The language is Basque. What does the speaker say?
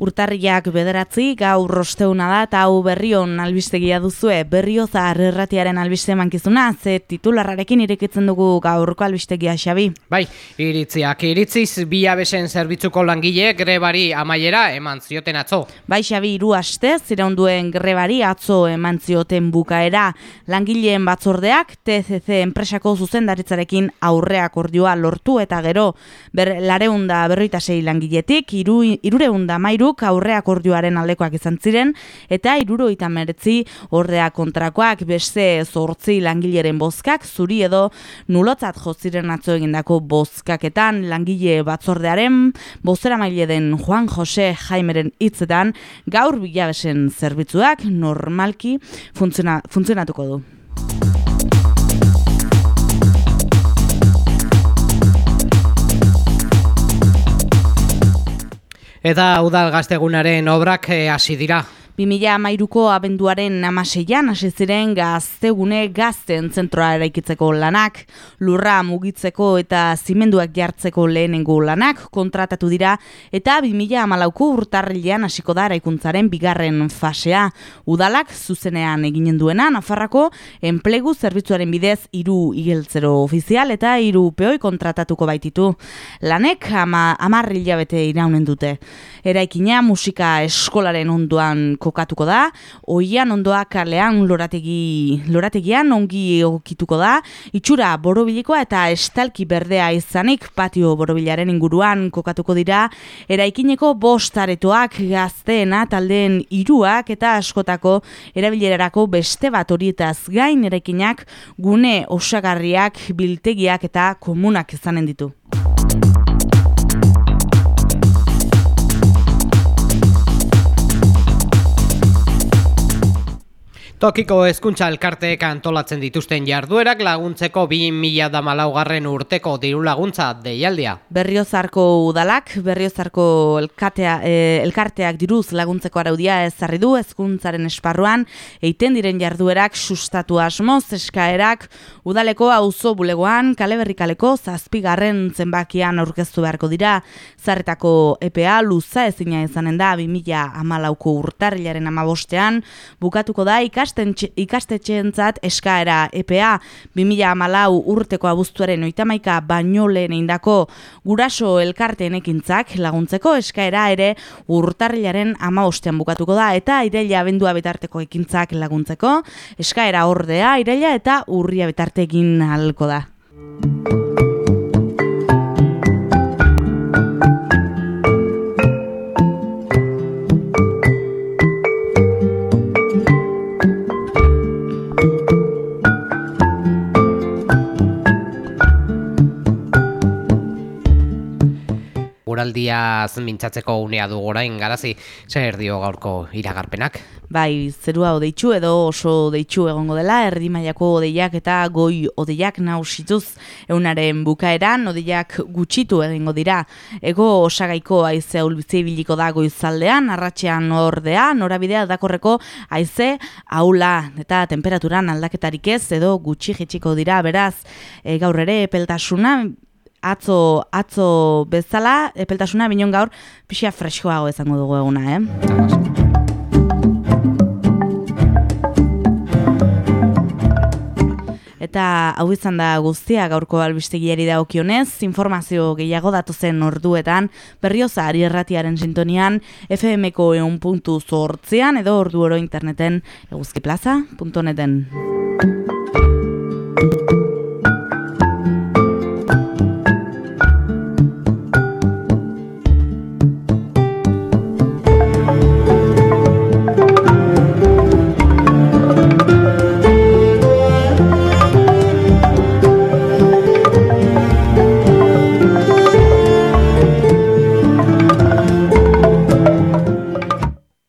Urtarriak bederatzi, gaur rosteuna da, eta hau berrion albistegia duzue, berrio zahar erratiaren albiste mankizuna, ze titularrarekin irekitzen dugu gaurko albistegia xabi. Bai, iritziak iritziz, bi abesen zerbitzuko langile grebari amaiera eman zioten atzo. Bai xabi, iru aste, ziraunduen grebari atzo eman zioten bukaera. Langileen batzordeak, TCC enpresako zuzendaritzarekin aurreak ordioa lortu eta gero, ber, lareunda berroita sei langiletik, iru, irureunda mairu aurreak ordioaren aldekoak izan ziren, eta iruro eta meretzi ordea kontrakoak beste zortzi langileren bozkak, zuri edo nulotzat joziren atzo egindako bozkaketan langile batzordearen bozera maile den Juan Jose Jaimeren hitzetan gaur bilabesen zerbitzuak normalki funtziona, funtzionatuko du. Eta udal gaztegunaren obrak eh, hasi dira. 2013ko abenduaren amaseian hasi ziren gaztegune gazten zentroa eraikitzeko lanak, lurra mugitzeko eta zimenduak jartzeko lehenengo lanak kontratatu dira eta 2014ko urtarrilean hasiko da eraikuntzaren bigarren fasea. Udalak zuzenean eginen duena Nafarrako enplegu zerbitzuaren bidez hiru igeltzero ofizial eta hiru peoi kontratatuko baititu. Lanek ama, amarri bete iraunen dute. Eraikina musika eskolaren onduan kokatuko da, oian ondoa kalean lorategi, lorategian ongi egokituko da, itxura borobilikoa eta estalki berdea izanik patio borobilaren inguruan kokatuko dira, eraikineko bostaretoak gazteena taldeen iruak eta askotako erabilerarako beste bat horietaz gain eraikinak gune osagarriak, biltegiak eta komunak izanen ditu. Tokiko hezkuntza elkarteek antolatzen dituzten jarduerak laguntzeko 2014 garren urteko diru laguntza deialdia. Berriozarko udalak, Berriozarko elkatea, e, elkarteak diruz laguntzeko araudia ezarri du hezkuntzaren esparruan, eiten diren jarduerak sustatu asmoz eskaerak udaleko auzo bulegoan kale berrikaleko zazpigarren zenbakian aurkeztu beharko dira. Zarretako EPA luza ezina izanen da 2014ko urtarrilaren amabostean, bukatuko da ikas ikastetxeentzat eskaera EPA 2014 urteko abuztuaren oitamaika baino lehen eindako guraso elkarteen ekintzak laguntzeko eskaera ere urtarrilaren ama ostean bukatuko da eta irelia abendua betarteko ekintzak laguntzeko eskaera ordea irelia eta urria betartekin halko da. Eguraldia mintzatzeko unea du gorain garazi zer dio gaurko iragarpenak Bai, zerua odeitzu edo oso deitzu egongo dela, erdi mailako odeiak eta goi odeiak nausituz eunaren bukaeran, odeiak gutxitu egingo dira. Ego osagaiko aize ulbizi biliko da goizaldean, arratxean ordea, norabidea dakorreko aize aula eta temperaturan aldaketarik ez edo gutxi jetxiko dira, beraz, e, gaur ere epeltasuna, atzo, atzo bezala, epeltasuna binon gaur, pixia freskoago ezango dugu eguna, eh? Eta hau izan da guztia gaurko albistegiari da okionez, informazio gehiago datu zen orduetan, berrioza ari erratiaren sintonian, FMko eun puntu zortzean edo ordu oro interneten eguzkiplaza.neten.